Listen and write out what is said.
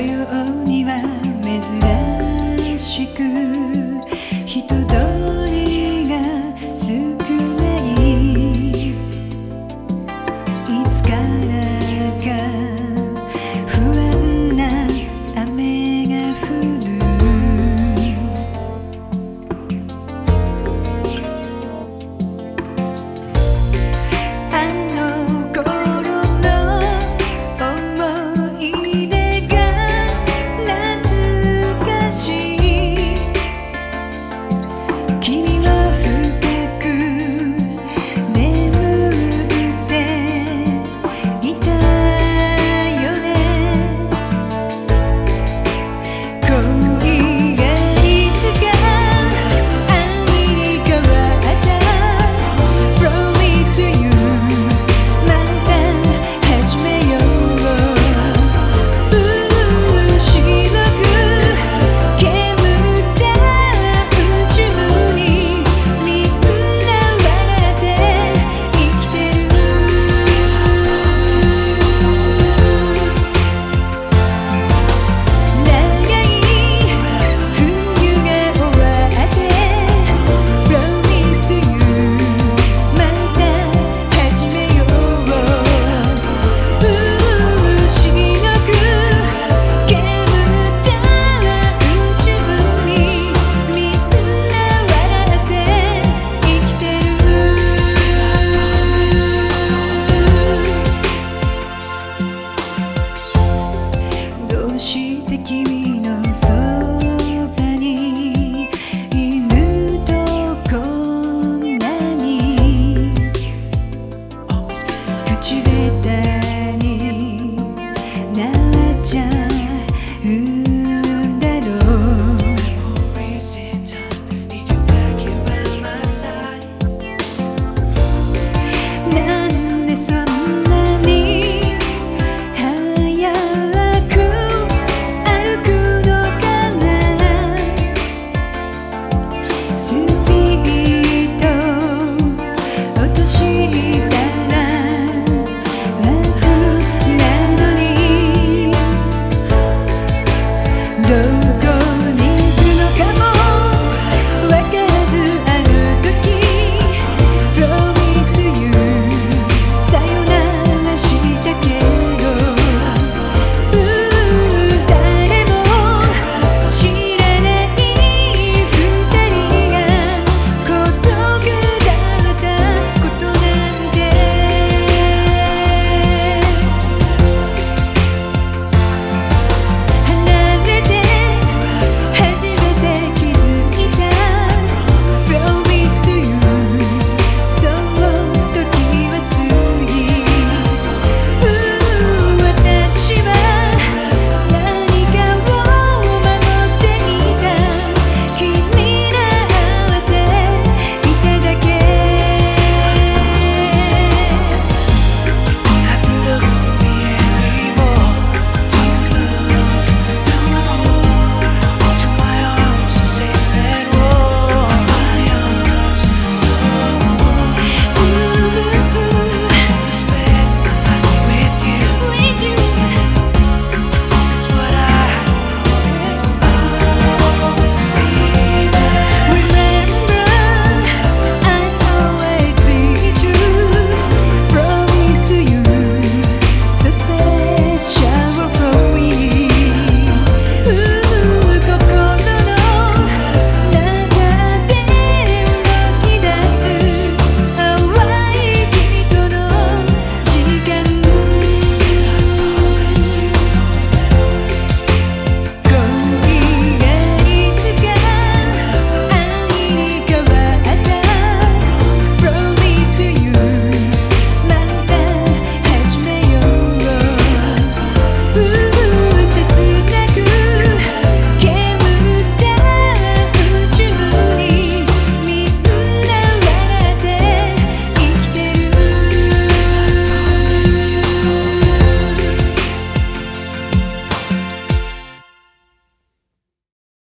い裕には见